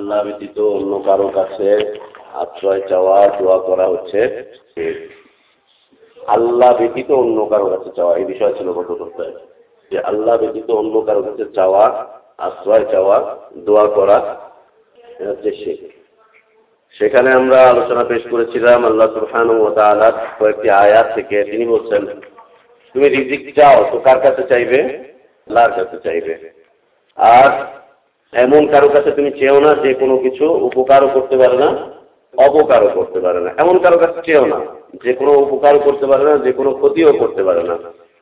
আল্লাহ ব্যতীত অন্য কারও কাছে আশ্রয় চাওয়া, দোয়া করা হচ্ছে আল্লাহ ব্যতীত অন্য কারও কাছে চাওয়া, এই বিষয় ছিল গত সপ্তাহে। যে আল্লাহ ব্যতীত অন্য কারও কাছে চাওয়া, আশ্রয় চাওয়া, দোয়া করা হচ্ছে সে। সেখানে আমরা আলোচনা পেশ করেছিলাম আল্লাহ সুলহান ও তালার কয়েকটি আয়াত থেকে। তিনি বলছেন, তুমি রিজিক চাও, তো কার কাছে চাইবে? আল্লাহর কাছে চাইবে। আর এমন কারও কাছে তুমি চেয়েও না যে কোনো কিছু উপকারও করতে পারে না, অপকারও করতে পারে না। এমন কারও কাছে চেয়েও না যে কোনো উপকারও করতে পারে না, যে কোনো ক্ষতিও করতে পারে না।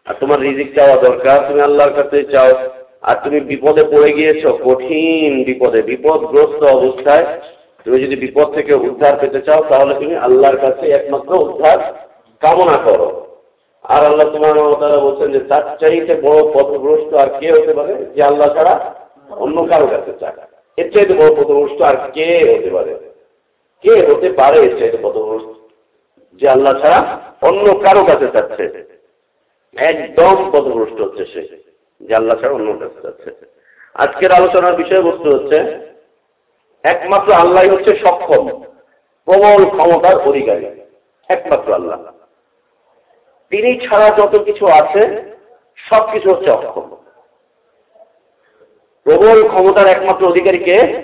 আর তোমার রিজিক চাওয়া দরকার, তুমি আল্লাহর কাছে চাও। আর তুমি বিপদে পড়ে গিয়েছ, কঠিন বিপদে, বিপদগ্রস্ত অবস্থায় তুমি যদি বিপদ থেকে উদ্ধার পেতে চাও, তাহলে তুমি আল্লাহর কাছে একমাত্র উদ্ধার কামনা করো। আর আল্লাহ তোমার বলছেন যে, তার চাইতে বড় পথগ্রস্ত আর কে হতে পারে? যে আল্লাহ ছাড়া অন্য কারও কাছে চায়। এর চাইতে বড় পথগ্রস্ত আর কে হতে পারে? কে হতে পারে এর চাইতে পথগ্রস্ত যে আল্লাহ ছাড়া অন্য কারও কাছে চাচ্ছে। একদম পথগ্রস্ত হচ্ছে সে, যে আল্লাহ ছাড়া অন্য কাছে চাচ্ছে। আজকের আলোচনার বিষয়বস্তু হচ্ছে, একমাত্র আল্লাহ হচ্ছে সক্ষম, প্রবল ক্ষমতার অধিকারী। একমাত্র আল্লাহ। তিনি ছাড়া যত কিছু আছে সব কিছু হচ্ছে অক্ষম। প্রবল ক্ষমতার একমাত্র অধিকারীকে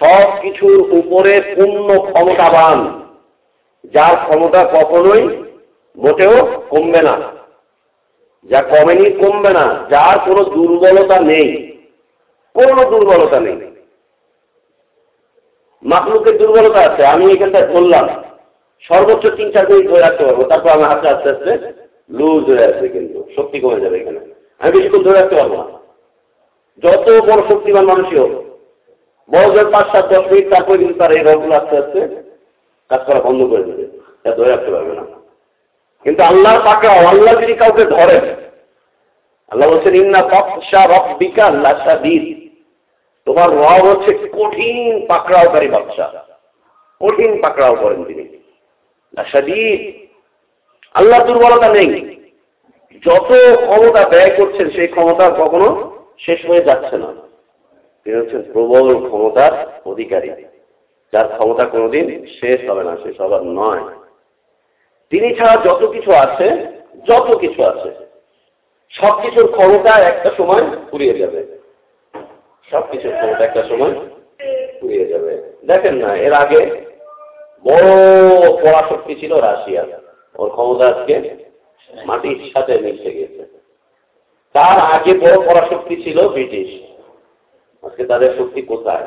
সব কিছুর উপরে পূর্ণ ক্ষমতাবান। যার ক্ষমতা কখনোই মোটেও কমবে না। যা কমেনি কমবে না। যার কোনো দুর্বলতা নেই। কোনো দুর্বলতা নেই। মাকলুকের দুর্বলতা আছে। আমি এখানটায় বললাম, সর্বোচ্চ তিন চার মিনিট ধরে রাখতে পারব। তারপর আমার হাতে আস্তে আস্তে লুজ হয়ে আসবে কিন্তু। শক্তি কমে যাবে এখানে। আমি বেশিক্ষণ ধরে রাখতে পারব না। যত বড় শক্তিমান মানুষই হোক, বড় জোর পাঁচ সাত দশ মিনিট, তারপরে কিন্তু তার এই রোগগুলো আস্তে আস্তে কাজ করা বন্ধ করে দেবে। তা ধরে রাখতে পারবে না। কিন্তু আল্লাহর পাকড়াও আল্লাহ যদি কাউকে ধরেন আল্লাহ বলছেন, ইন্না কপসা রব্বিকা লাসাদিদ তোমার রব হচ্ছে কঠিন পাকড়াওকারী বাচ্চা কঠিন পাকড়াও করেন তিনি। লাসাদিদ আল্লাহ দুর্বলতা নেই। যত ক্ষমতা ব্যয় করছেন, সেই ক্ষমতা কখনো শেষ হয়ে যাচ্ছে না। তিনি হচ্ছেন প্রবল ক্ষমতার অধিকারী, যার ক্ষমতা কোনোদিন শেষ হবে না, শেষ হবার নয়। তিনি ছাড়া যত কিছু আছে, যত কিছু আছে সব কিছুর ক্ষমতা একটা সময় ফুরিয়ে যাবে। সব কিছুর ক্ষমতা একটা সময় ফুরিয়ে যাবে। দেখেন না, এর আগে বড় পড়াশক্তি ছিল রাশিয়া। ওর ক্ষমতা আজকে মাটির সাথে মিশে গেছে। তার আগে বড় পরাশক্তি ছিল ব্রিটিশ। আজকে তাদের শক্তি কোথায়?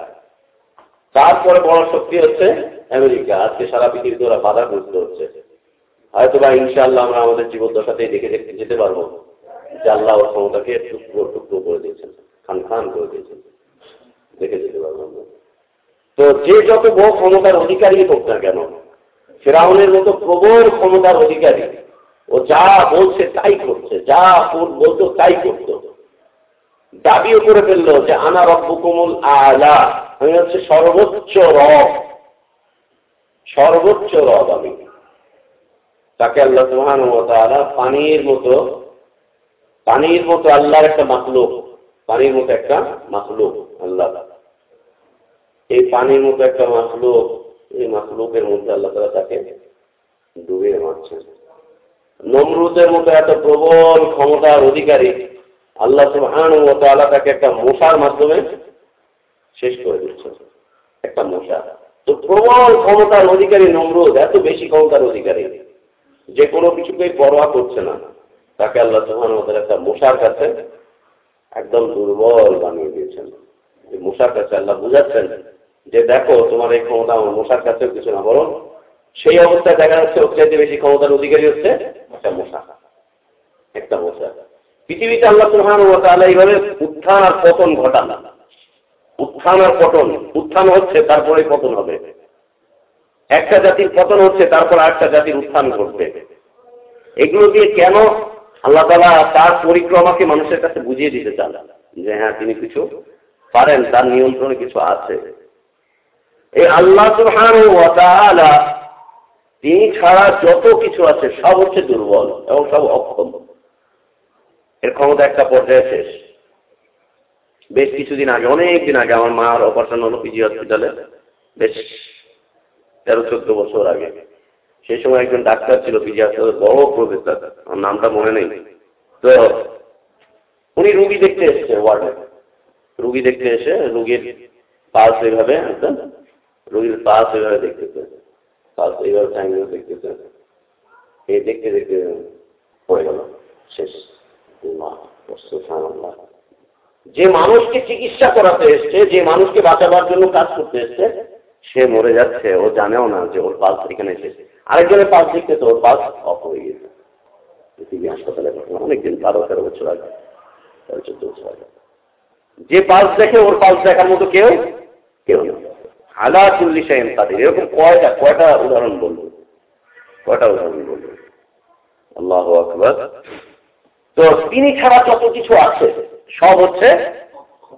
তারপরে বড় শক্তি হচ্ছে আমেরিকা। আজকে সারা পৃথিবীতে ওরা বাধাগ্রস্ত হচ্ছে। হয়তো বা ইনশাআল্লাহ আমরা আমাদের জীবদ্দশাতেই দেখে দেখতে যেতে পারব। যে আল্লাহ ওর ক্ষমতাকে টুকরো টুকরো করে দিয়েছেন, খান খান করে দিয়েছেন। দেখে যেতে পারব তো যে যত বড় ক্ষমতার অধিকারী হোক না কেন, ফেরাউনের মতো প্রবল ক্ষমতার অধিকারী ও যা বলছে তাই করছে, যা বলতো তাই করতো দাবিও করে ফেলল যে, আনা রব্বকুমুল আলা। আমি হচ্ছে সর্বোচ্চ রব। সর্বোচ্চ রব আমি। তাকে আল্লাহ সুহান পানির মতো পানির মতো আল্লাহর একটা মাকলুক পানির মতো একটা মাকলুক আল্লাহ। এই পানির মতো একটা মাকলুক এই মাকলুকের মধ্যে আল্লাহ তালা তাকে ডুবিয়ে মারছেন। নমরুদের মতো এত প্রবল ক্ষমতার অধিকারী আল্লাহ সুহান ও তালা তাকে একটা মশার মাধ্যমে শেষ করে দিচ্ছেন একটা মশা। তো প্রবল ক্ষমতার অধিকারী নমরুদ, এত বেশি ক্ষমতার অধিকারী, যে কোনো কিছুকেই পরোয়া করছে না। তাকে আল্লাহ সুহান ওদের একটা মশার কাছে একদম দুর্বল বানিয়ে দিয়েছেন। মশার কাছে আল্লাহ বুঝাচ্ছেন যে দেখো তোমার এই ক্ষমতা আমার মশার কাছেও কিছু না, বরং সেই অবস্থায় দেখা যাচ্ছে, ওর চাইতে বেশি ক্ষমতার অধিকারী হচ্ছে একটা মশা একটা মশা পৃথিবীতে আল্লাহ সুহান ও তাহলে এইভাবে উত্থান আর পতন ঘটান। উত্থান আর পতন। উত্থান হচ্ছে তারপরে পতন হবে। একটা জাতির পতন হচ্ছে, তারপর আরেকটা জাতির উত্থান ঘটবে। এগুলো দিয়ে কেন আল্লাহ তালা তার পরিক্রমাকে মানুষের কাছে বুঝিয়ে দিতে চান? যে হ্যাঁ তিনি কিছু পারেন, তার নিয়ন্ত্রণে কিছু আছে। এই আল্লাহ সুহান তিনি ছাড়া যত কিছু আছে, সব হচ্ছে দুর্বল এবং সব অক্ষম। এর ক্ষমতা একটা পর্যায়ে শেষ। বেশ কিছুদিন আগে, অনেক দিন আগে আমার মার অপারেশন হলো পিজি হসপিটালে বেশ তেরো, চোদ্দ বছর আগে। সেই সময় একজন ডাক্তার ছিল পিজি হসপিটালের বড় প্রফেসর আমার নামটা মনে নেই। তো উনি রুগী দেখতে এসছে ওয়ার্ডে। রুগী দেখতে এসে রুগীর এইভাবে একদম রুগীর পালস এইভাবে দেখতেছে পালস এইভাবে টাইমিং দেখতেছে এই দেখতে দেখতে পড়ে গেল। শেষ। যে মানুষকে চিকিৎসা করাতে এসছে, যে মানুষকে বাঁচাবার জন্য কাজ করতে এসছে, সে মরে যাচ্ছে। ও জানেও না যে ওর পালস এখানে এসেছে। আরেকজনের পালস তো ওর পালস অফ হয়ে গেছে। পৃথিবী হাসপাতালে ঘটনা অনেকদিন বারো তেরো বছর আগে, তেরো, চোদ্দ বছর আগে। যে পালস দেখে ওর পালস দেখার মতো কেউ কেউ না। আলা চল্লিশ তাদের এরকম কয়টা কয়টা উদাহরণ বলব? কয়টা উদাহরণ বলব? আল্লাহ আকবর। তো তিনি ছাড়া যত কিছু আছে, সব হচ্ছে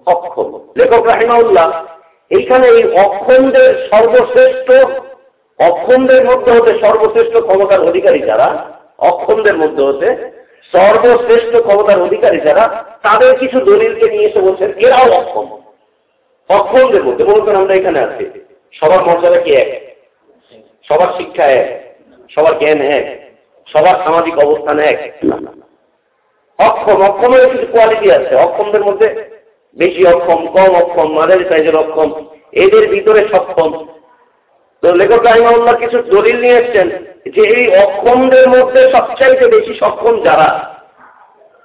অক্ষম। লেখক রাহিমাউল্লাহ এইখানে এই অক্ষমদের সর্বশ্রেষ্ঠ, অক্ষমদের মধ্যে হতে সর্বশ্রেষ্ঠ ক্ষমতার অধিকারী যারা, অক্ষমদের মধ্যে হতে সর্বশ্রেষ্ঠ ক্ষমতার অধিকারী যারা, তাদের কিছু দলিলকে নিয়ে এসে বলছেন, এরাও অক্ষম। অক্ষমদের মধ্যে মনে করেন আমরা এখানে আছি। সবার মর্যাদা কি এক? সবার শিক্ষা এক, সবার জ্ঞান এক, সবার সামাজিক অবস্থান এক। অক্ষম অক্ষমের কিছু কোয়ালিটি আছে। অক্ষমদের মধ্যে বেশি অক্ষম কম অক্ষম মাঝারি সাইজের অক্ষম এদের ভিতরে সক্ষম তো লেখক রাহিমাউল্লাহ কিছু দলিল নিয়ে এসছেন যে এই অক্ষমদের মধ্যে সবচাইতে বেশি সক্ষম যারা?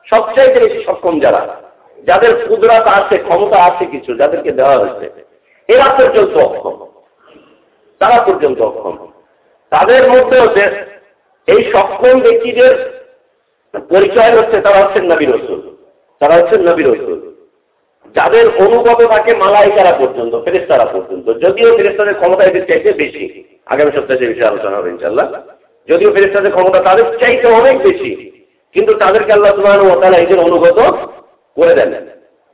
সবচাইতে বেশি সক্ষম যারা? যাদের কুদরাত আছে, ক্ষমতা আছে কিছু, যাদেরকে দেওয়া হয়েছে, এরা পর্যন্ত অক্ষম। তারা পর্যন্ত অক্ষম। তাদের মধ্যে হচ্ছে এই সক্ষম ব্যক্তিদের পরিচয় হচ্ছে, তারা হচ্ছেন নবী রসুল। তারা হচ্ছেন নবী রসুল। যাদের অনুগত থাকে মালাইকারা পর্যন্ত ফেরেস্তারা পর্যন্ত। যদিও ফেরেস্তাদের ক্ষমতা এদের চাইতে বেশি, আগামী সপ্তাহে সে বিষয়ে আলোচনা হবে ইনশাল্লাহ যদিও ফেরেস্তাদের ক্ষমতা তাদের চাইতে অনেক বেশি, কিন্তু তাদেরকে আল্লাহ তোমার ও তারা এদের অনুগত করে দেন।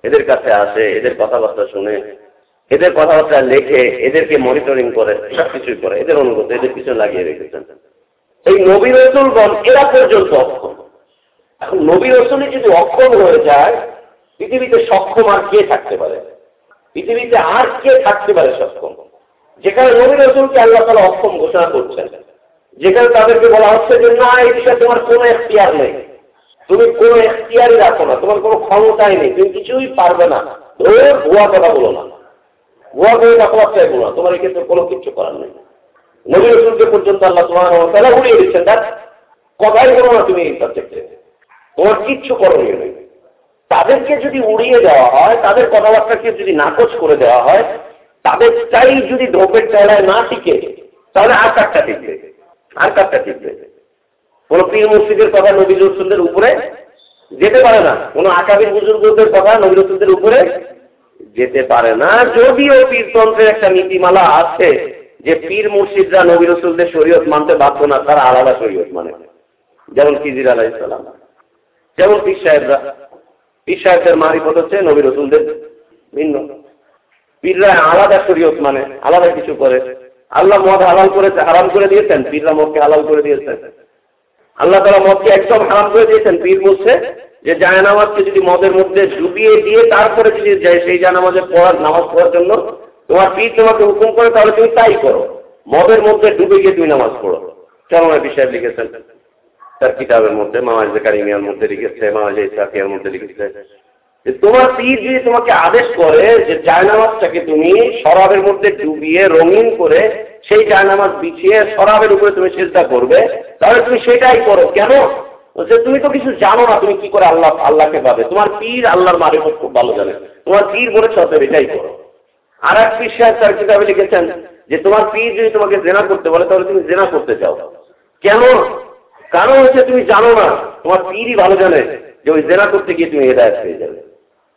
এদের কাছে আসে, এদের কথাবার্তা শুনে, এদের কথাবার্তা লেখে, এদেরকে মনিটরিং করে সব কিছুই করে, এদের অনুগত এদের পিছনে লাগিয়ে রেখেছেন। এই নবী রসুলগণ এরা পর্যন্ত অক্ষম। এখন নবী রসুলই যদি অক্ষম হয়ে যায়, পৃথিবীতে সক্ষম আর কে থাকতে পারে? পৃথিবীতে আর কে থাকতে পারে সক্ষম? যেখানে নবী রসুলকে আল্লাহ তালা অক্ষম ঘোষণা করছেন, যেখানে তাদেরকে বলা হচ্ছে যে, না এই বিষয়ে তোমার কোনো এখতিয়ার নেই। তুমি কোনো এখতিয়ারই রাখো না, তোমার কোনো ক্ষমতাই নেই, তুমি কিছুই পারবে না। ধরে ভুয়া কথা বলো না। ভুয়া করে কথাবার্তায় বলো না, তোমার এক্ষেত্রে কোনো কিছু করার নেই। নবী রসুলকে পর্যন্ত আল্লাহ তোমার তারা উড়িয়ে দিচ্ছেন তার কথাই বলো না তুমি এই সাবজেক্টে তোমার কিচ্ছু করণীয় নেই। তাদেরকে যদি উড়িয়ে দেওয়া হয়, তাদের কথাবার্তাকে যদি নাকচ করে দেওয়া হয়, তাদের চাই যদি ঢোপের তলায় না টিকে, তাহলে আর কাঠটা টিকবে? আর কাঠটা টিকবে? কোন পীর মসজিদের কথা নবী রসুলদের উপরে যেতে পারে না। কোন আকাবির বুজুর্গদের কথা নবী রসুলদের উপরে যেতে পারে না। যদিও পীরতন্ত্রের একটা নীতিমালা আছে যে পীর মুর্শিদরা নবী রসুলদের শরীয়ত মানতে বাধ্য না, তারা আলাদা শরীয়ত মানে। যেমন কিজির আলাহ ইসলাম যেমন পীর সাহেবরা। পীর সাহেবদের মারিফত হচ্ছে নবী রসুলদের ভিন্ন। পীররা আলাদা শরীয়ত মানে আলাদা কিছু করে। আল্লাহ মদ হালাল করেছে, হারাম করে দিয়েছেন। পীররা মদকে হালাল করে দিয়েছেন। আল্লাহ তালা মদকে একদম হারাম করে দিয়েছেন, পীর বলছে যে জায়নামাজকে যদি মদের মধ্যে ডুবিয়ে দিয়ে তারপরে যদি সেই জায়নামাজে পড়ার, নামাজ পড়ার জন্য তোমার পীর তোমাকে হুকুম করে, তাহলে তুমি তাই করো। মদের মধ্যে ডুবে গিয়ে তুমি নামাজ পড়ো। চরমের বিষয় লিখেছেন। তার কিতাবের মধ্যে মামাজ কারিমিয়ার মধ্যে লিখেছে মামাজ ইসাফিয়ার মধ্যে লিখেছে। যে তোমার পীর যদি তোমাকে আদেশ করে যে জায়নামাজটাকে তুমি শরাবের মধ্যে ডুবিয়ে, রঙিন করে সেই জায়নামাজ বিছিয়ে শরাবের উপরে তুমি চেষ্টা করবে তাহলে তুমি সেটাই করো। কেন? যে তুমি তো কিছু জানো না, তুমি কি করে আল্লাহ, আল্লাহকে পাবে? তোমার পীর আল্লাহর মারিফত খুব ভালো জানে। তোমার পীর বলেছে, অতএব এটাই করো। আর এক পীর সাহেব তার কিতাবে লিখেছেন যে, তোমার পীর যদি তোমাকে জেনা করতে বলে, তাহলে তুমি জেনা করতে চাও। কেন? কারণ হচ্ছে তুমি জানো না, তোমার পীরই ভালো জানে যে ওই জেনা করতে গিয়ে তুমি হেদায়ত পেয়ে যাবে।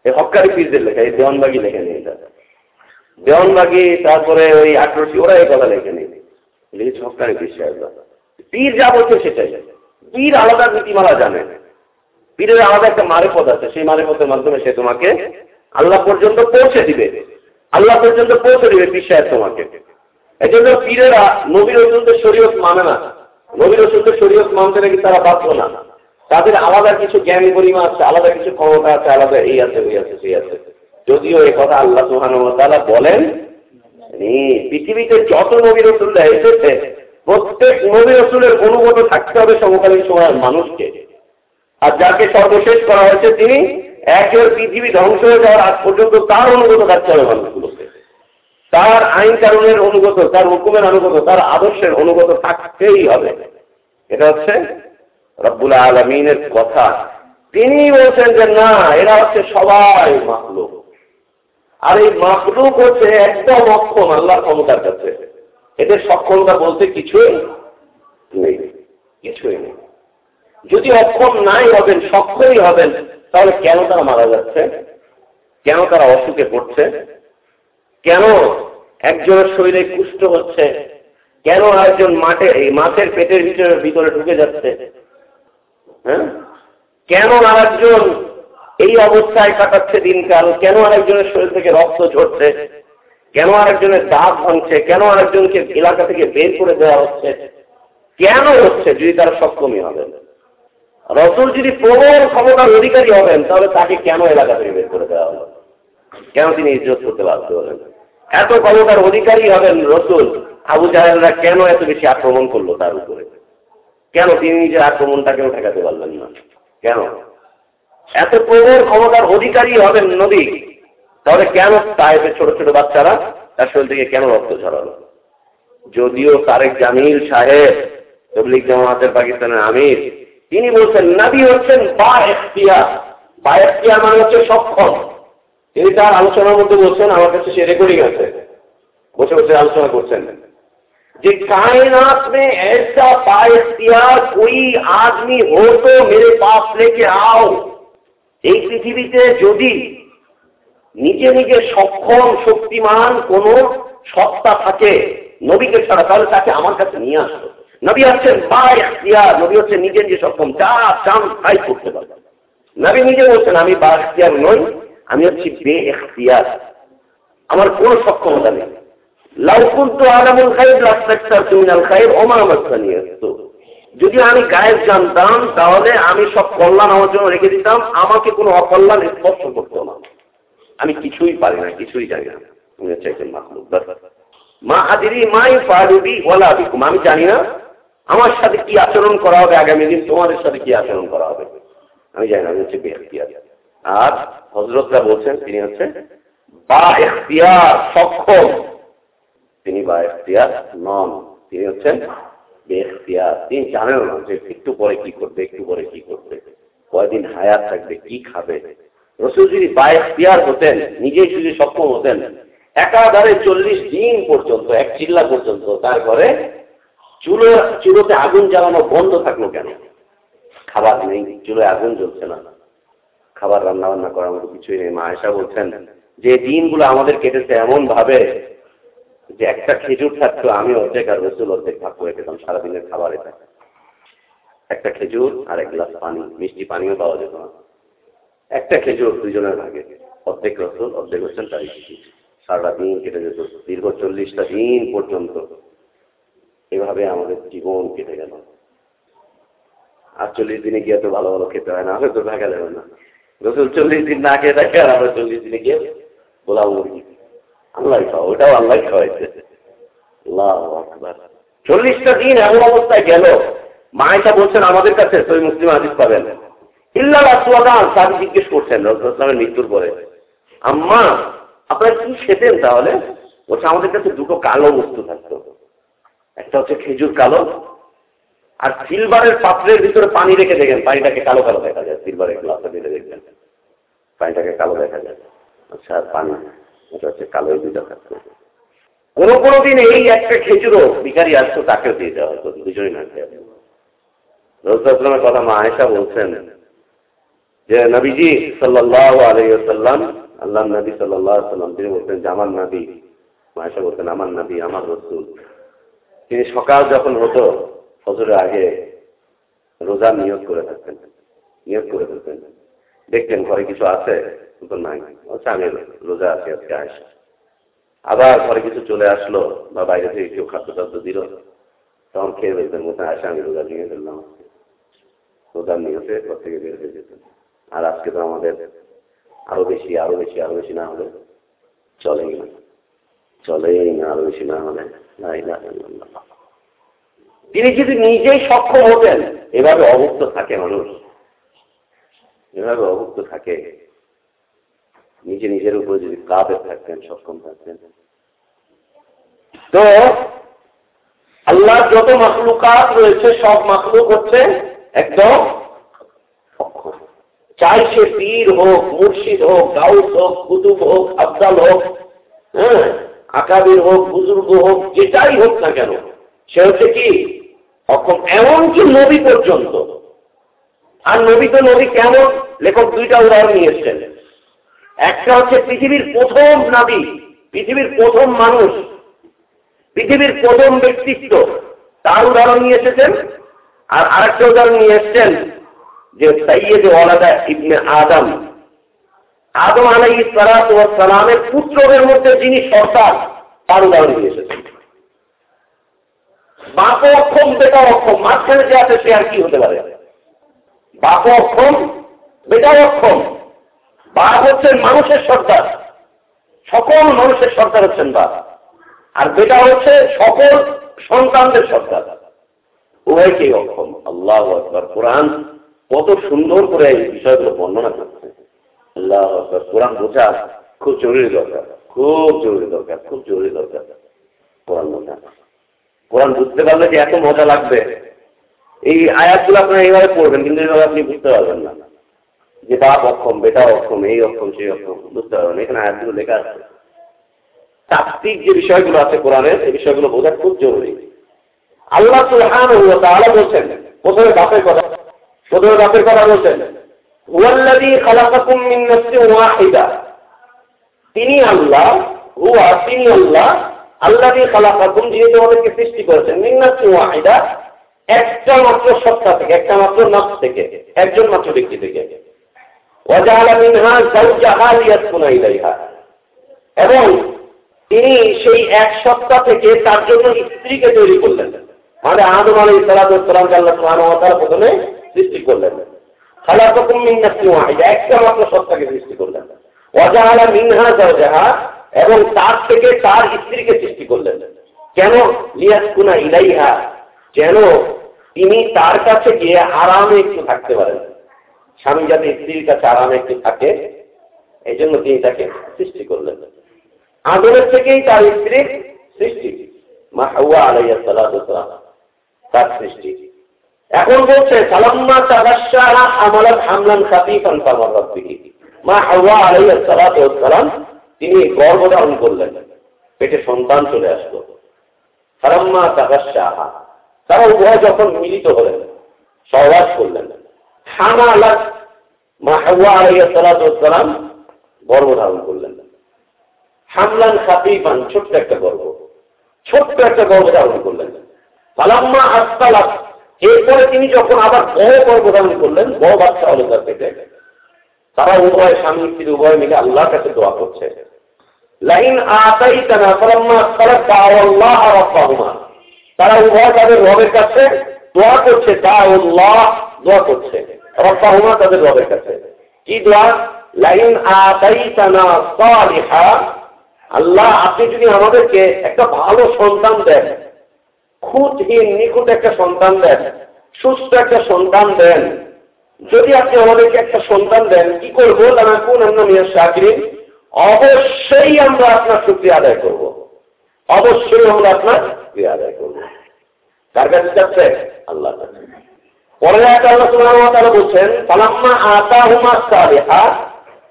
এই হকারি পীরদের লেখা, এই দেওয়ানবাগি লেখে নেই এটা দেওয়ানবাগি, তারপরে ওই আঠারোশি ওরা এই কথা লেখে নেই লিখেছে হকারি পীর সাহেবরা। পীর যা বলছে সেটাই। পীর আলাদা নীতিমালা জানে। পীরের আলাদা একটা মারেপথ আছে। সেই মারেপথের মাধ্যমে সে তোমাকে আল্লাহ পর্যন্ত পৌঁছে দিবে। আল্লাহ পর্যন্ত পৌঁছে দিবে সাহেব তোমাকে। এই জন্য পীরেরা নবীর রসুলদের শরীয়ত মানে না। নবীর রসুলদের শরীয়ত মানতে নাকি তারা বাধ্য না। তাদের আলাদা কিছু জ্ঞান পরিমা আছে, আলাদা কিছু ক্ষমতা আছে, আলাদা এই আছে, ওই আছে, সেই আছে। যদিও এ কথা আল্লাহ সুহানুতালা বলেন পৃথিবীতে যত নবীর রসুলরা এসেছে প্রত্যেক নবী রসুলের অনুগত থাকতে হবে সমকালীন সময়ের মানুষকে। আর যাকে সর্বশেষ করা হয়েছে তিনি একের পৃথিবী ধ্বংস হয়ে যাওয়ার আজ পর্যন্ত তার অনুগত থাকতে হবে মানুষগুলোকে। তার আইন কারণের অনুগত, তার হুকুমের অনুগত, তার আদর্শের অনুগত থাকতেই হবে। এটা হচ্ছে রব্বুল আলমিনের কথা। তিনি বলছেন যে, না, এরা হচ্ছে সবাই মাহলুক আর এই মাহলুক হচ্ছে একদম অক্ষম আল্লাহ ক্ষমতার কাছে। এদের সক্ষমতা বলতে কিছুই নেই কিছুই নেই। যদি অক্ষম নাই হবেন, সক্ষমই হবেন, তাহলে কেন তারা মারা যাচ্ছে? কেন তারা অসুখে পড়ছে? কেন একজনের শরীরে কুষ্ঠ হচ্ছে? কেন একজন মাঠে, এই মাছের পেটের ভিতরে ভিতরে ঢুকে যাচ্ছে? হ্যাঁ? কেন আরেকজন এই অবস্থায় কাটাচ্ছে দিনকাল? কেন আরেকজনের শরীর থেকে রক্ত ঝরছে? কেন আরেকজনের দাঁত ভাঙছে? কেন আরেকজনকে এলাকা থেকে বের করে দেওয়া হচ্ছে? কেন হচ্ছে? যদি তারা সক্ষমই হবেন। রসুল যদি প্রবল ক্ষমতার অধিকারী হবেন, তাহলে তাকে কেন এলাকা থেকে বের করে দেওয়া হলো? কেন তিনি ইজ্জত করতে বাধ্য হলেন? এত ক্ষমতার অধিকারী হবেন রসুল, আবু জাহেলরা কেন এত বেশি আক্রমণ করল তার উপরে? কেন তিনি নিজের আক্রমণটাকেও ঠেকাতে পারলেন না? কেন? এত প্রবল ক্ষমতার অধিকারী হবেন নদী তাহলে কেন তাইফের ছোট ছোট বাচ্চারা তার শরীর থেকে কেন রক্ত ঝরালো যদিও তারেক জামিল সাহেব তবলিক জামাতের পাকিস্তানের আমির তিনি বলছেন নাবি হচ্ছেন বা এখতিয়ার বা এখতিয়ার মানে হচ্ছে সক্ষম তিনি তার আলোচনার মধ্যে বলছেন আমার কাছে সে রেকর্ডিং আছে বসে বসে আলোচনা করছেন যে कायनात में ऐसा बाइख्तियार कोई आदमी हो तो मेरे पास लेके आओ এই পৃথিবীতে যদি নিজে নিজে সক্ষম, শক্তিমান কোন সত্তা থাকে, নবীকে ছাড়া তাহলে তাকে আমার কাছে নিয়ে আসতো নবী হচ্ছেন বা এখতিয়ার নবী হচ্ছে নিজে নিজে সক্ষম। যা চান তাই করতে পারবে। নবী নিজে বলছেন, আমি বা এখতিয়ার নই, আমি হচ্ছি বে এখতিয়ার আমার কোন সক্ষমতা নেই। যদি আমি গায়েব জানতাম, তাহলে আমি সব কল্যাণ আমার জন্য রেখে দিতাম, আমাকে কোনো অকল্যাণ স্পর্শ করতো না। আমি কিছুই পারি না, কিছুই জানি না। তুমি হচ্ছে একজন মাহলুক মা আদিরি মাই ফারুবি ওলা বিকুম। আমি জানি না আমার সাথে কি আচরণ করা হবে, আগামী দিন তোমাদের সাথে কি আচরণ করা হবে। আমি জানি না, আমি হচ্ছে বেহতিয়ার আর হজরতরা বলছেন, তিনি হচ্ছে বা এখতিয়ার সক্ষম। তিনি বা এখতিয়ার নন, তিনি হচ্ছেন বেখতিয়ার তিনি জানেন না যে একটু পরে কি করবে, একটু পরে কি করবে। কয়দিন হায়াত থাকবে, কি খাবে। রসুল যদি বা এখতিয়ার হতেন, নিজেই যদি সক্ষম হতেন, একাধারে চল্লিশ দিন পর্যন্ত, এক চিল্লা পর্যন্ত তার ঘরে চুলো, চুলোতে আগুন জ্বালানো বন্ধ থাকল কেন? খাবার নেই, চুলোয় আগুন জ্বলছে না। খাবার রান্না বান্না করার মতো কিছুই নেই। মা আয়সা বলছেন, যে দিনগুলো আমাদের কেটেছে এমন ভাবে যে একটা খেজুর থাকতো, আমি অর্ধেক আর রসুল অর্ধেক ভাগ করে খেতাম, সারাদিনের খাবার এটা একটা খেজুর আর এক গ্লাস পানি, মিষ্টি পানিও পাওয়া যেত না। একটা খেজুর দুজনের ভাগে অর্ধেক রসুল অর্ধেক হচ্ছেন তারিখ সারাটা দিন কেটে যেত, দীর্ঘ চল্লিশটা দিন পর্যন্ত। এভাবে আমাদের জীবন কেটে গেল। আর চল্লিশ দিনে গিয়ে তো ভালো ভালো খেতে হয় না হয়তো দেখা যাবে না। রসুল চল্লিশ দিন না খেয়ে থাকে, আর আমরা চল্লিশ দিনে গিয়ে গোলাম মুরগি। আল্লাহ খাওয়া, ওটাও আল্লাহ খাওয়াইছে চল্লিশটা দিন এমন অবস্থায় গেল। মায়েশা বলছেন, আমাদের কাছে সই মুসলিম আদিস পাবেন। সাহেব জিজ্ঞেস করছেন রসুলামের মৃত্যুর পরে। আম্মা, আপনারা কি খেতেন তাহলে? বলছে, আমাদের কাছে দুটো কালো বস্তু থাকতো। একটা হচ্ছে খেজুর কালো, আর সিলভারের পাত্রের ভিতরে পানি রেখে দেখেন, পানিটাকে কালো কালো দেখা যায়। সিলভারের গ্লাসে দিলে দেখবেন, পানিটাকে কালো দেখা যায়। আচ্ছা পানি, এটা হচ্ছে কালো দুইটা থাকতো। কোনো কোনো দিন এই একটা খেজুরও ভিখারি আসতো, তাকেও দিয়ে দেওয়া হতো, দুজনই না খেয়ে। রসুলের কথা মা আয়েশা বলছেন যে নবীজি আলাইসাল্লাম আল্লাহ নবী সাল্লাম তিনি বলতেন যে আমার নবী, মায়েশা বলতেন, আমার নবী, আমার রসুল। তিনি সকাল যখন হতো, ফজরের আগে রোজা নিয়োগ করে থাকতেন, নিয়োগ করে থাকতেন। দেখতেন ঘরে কিছু আছে নাই। আমি রোজা আছি আজকে আসি আবার ঘরে কিছু চলে আসলো, বা বাইরে থেকে কেউ খাদ্য টাদ্য দিল, তখন খেয়ে ফেলতেন কোথায় আসে আমি রোজা নিয়ে ফেললাম রোজার নিয়তে ঘর থেকে বের হয়ে যেতেন। আর আজকে তো আমাদের আরও বেশি আরও বেশি আরও বেশি না হলে চলেই না। চলেই না, আরও বেশি না হলে তিনি যদি নিজেই সক্ষম হতেন, এভাবে অভুক্ত থাকে মানুষ। এভাবে অভুক্ত থাকে। নিজে নিজের উপরে যদি কাবে থাকতেন, সক্ষম থাকতেন। তো আল্লাহ যত মাকলুকাত রয়েছে, সব মাকলুক হচ্ছে একদম চাই সে পীর হোক মুর্শিদ হোক গাউস হোক কুতুব হোক আফজাল হোক হ্যাঁ আকাবির হোক বুজুর্গ হোক যেটাই হোক না কেন সে হচ্ছে কি এমনকি নবী পর্যন্ত আর নবী তো নবী কেমন লেখক দুইটা উদাহরণ নিয়ে এসছেন একটা হচ্ছে পৃথিবীর প্রথম নাবি, পৃথিবীর প্রথম মানুষ, পৃথিবীর প্রথম ব্যক্তিত্ব। তার উদাহরণ নিয়ে এসেছেন, আর আরেকটা উদাহরণ নিয়ে এসছেন যে সৈয়দ ওয়ালাদা ইবনে আদম। আদম আলাই সালাত সালামের পুত্রদের মধ্যে যিনি সর্দার তার উদাহরণ নিয়ে এসেছেন বাপ অক্ষম, বেটা অক্ষম, মাঝখানে যে আছে সে আর কি হতে পারে? বাপ অক্ষম, বেটা অক্ষম। বাপ হচ্ছেন মানুষের সর্দার সকল মানুষের সর্দার হচ্ছেন বাপ। আর বেটা হচ্ছে সকল সন্তানদের সর্দার উভয়কেই অক্ষম? আল্লাহ আকবর, কোরআন কত সুন্দর করে এই বিষয়গুলো বর্ণনা করছে। আল্লাহ কোরআন বোঝা খুব জরুরি দরকার। খুব জরুরি দরকার, খুব জরুরি দরকার কোরআন বোঝা। কোরআন বুঝতে পারলে যে এত মজা লাগবে। এই আয়াতগুলো আপনারা এইভাবে পড়বেন, কিন্তু এইভাবে আপনি বুঝতে পারবেন না। যে বাপ অক্ষম, বেটা অক্ষম, এই অক্ষম, সেই অক্ষম, বুঝতে পারবেন এখানে আয়াতগুলো লেখা আছে। তাত্ত্বিক যে বিষয়গুলো আছে কোরআনের এই বিষয়গুলো বোঝা খুব জরুরি। আল্লাহ সুলহান বলছেন, প্রথমে বাপের কথা। বাপের কথা বলছেন। তিনি আল্লাহ, হুয়া, তিনি আল্লাহ যিনি তোমাদেরকে সৃষ্টি করেছেন একটা মাত্র সত্তা থেকে, একটা মাত্র থেকে, একজন মাত্র ব্যক্তি থেকে। এবং তিনি সেই এক সত্তা থেকে তার জন্য স্ত্রীকে তৈরি করলেন। মানে আদম আলী আল্লাহ প্রথমে সৃষ্টি করলেন এবং তার থেকে তার স্ত্রীকে সৃষ্টি করলেন কেন? ইলাইহা, যেন তিনি তার কাছে গিয়ে আরামে একটু থাকতে পারেন। স্বামী যাতে স্ত্রীর কাছে আরামে একটু থাকে এই জন্য তিনি তাকে সৃষ্টি করলেন আদরের থেকেই তার স্ত্রীর সৃষ্টি। তার সৃষ্টি। এখন বলছে, সালাম্মা তাবাশশারা আমালাত হামলান খাফিফান ফামা রাব্বিহি। মা হাওয়া আলাইহিস সালাতু ওয়াসসালাম, তিনি গর্ভধারণ করলেন। পেটে সন্তান চলে আসলো। সালাম্মা তাবাশশাহা তারা উভয় যখন মিলিত হলেন, সহবাস করলেন। হামালাত, মা হাওয়া আলাইহিস সালাতু ওয়াসসালাম গর্ভধারণ করলেন। হামলান খাফিফান ছোট্ট একটা গর্ভ ছোট্ট একটা গর্ভ ধারণ করলেন। পালাম্মা আস্তালাত এরপরে তিনি যখন আবার বড় ধারণ করলেন বড় বাচ্চা হলো তার পেটে, তারা উভয় স্বামী স্ত্রী উভয় মিলে আল্লাহর কাছে দোয়া করছে। লাইন আতাই রাব্বাহুমা। তারা উভয় তাদের রবের কাছে দোয়া করছে দাওয়াল্লাহ দোয়া করছে। রাব্বাহুমা তাদের রবের কাছে। কি দোয়া? লাইন আতাই তানা আল্লাহ, আপনি যদি আমাদেরকে একটা ভালো সন্তান দেন খুঁতহীন নিখুঁত একটা সন্তান দেন, সুস্থ একটা সন্তান দেন। যদি আপনি আমাদেরকে একটা সন্তান দেন, কি করব? তারা কোন অন্য মেয়ের চাকরি? অবশ্যই আমরা আপনার শুক্রিয়া আদায় করব। অবশ্যই আমরা আপনার শুক্রিয়া আদায় করব। কার কাছে যাচ্ছে? আল্লাহ পরে আল্লাহ তারা বলছেন সালাম্মা আতা হুমা সালিহা।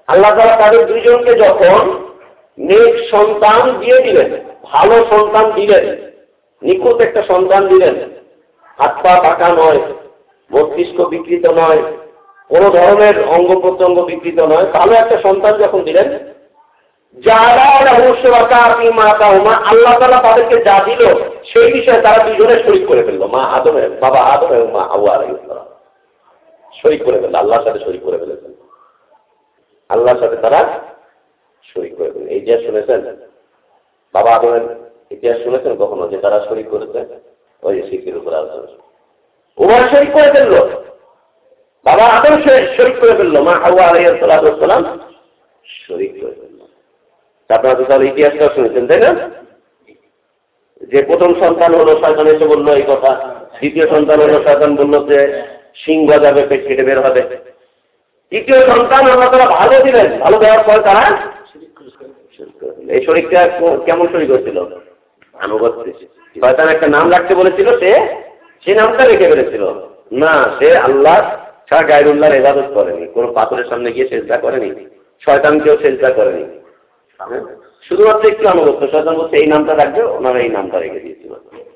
আল্লাহ তারা তাদের দুইজনকে যখন নেক সন্তান দিয়ে দিলেন, ভালো সন্তান দিলেন নিখুঁত একটা সন্তান দিলেন। হাত পা পাকা নয়, মস্তিষ্ক বিকৃত নয়, কোন ধরনের অঙ্গ প্রত্যঙ্গ বিকৃত নয়। ভালো একটা সন্তান যখন দিলেন যারা আল্লাহ তালা তাদেরকে যা দিল, সেই বিষয়ে তারা দুজনে শরিক করে ফেলল। মা আদমের, বাবা আদম মা আবু আলাইসালাম শরিক করে ফেলল, আল্লাহর সাথে শরিক করে ফেলেছেন। আল্লাহর সাথে তারা শরিক করে ফেলল। এই ইতিহাস শুনেছেন, বাবা আদমের ইতিহাস শুনেছেন কখনো যে তারা শরিক করেছে? ওই যে শিখের উপর আলোচনা উভয় শরিক করে ফেলল। বাবা আদম শরিক করে ফেলল। মা হাওয়া আলাইসালাম শরিক করে ফেললাম আপনারা তো তাহলে ইতিহাসটা শুনেছেন তাই না? যে প্রথম সন্তান হলো শয়তান এসে বলল এই কথা। দ্বিতীয় সন্তান হলো শয়তান বলল যে সিং যাবে পেট কেটে বের হবে। তৃতীয় সন্তান আমরা তারা ভালো দিলেন। ভালো দেওয়ার পর তারা এই শরীরটা কেমন শরীর হয়েছিল? আনুগত্য। শয়তান একটা নাম রাখতে বলেছিল, সে সে নামটা রেখে ফেলেছিল। না, সে আল্লাহ ছাড়া গায়রুল্লাহর এবাদত করেনি। কোনো পাথরের সামনে গিয়ে চেষ্টা করেনি। শয়তানকেও চেষ্টা করেনি। হ্যাঁ? শুধুমাত্র একটু আনুগত্য। শয়তান বলছে, এই নামটা রাখবে, ওনারা এই নামটা রেখে দিয়েছিল।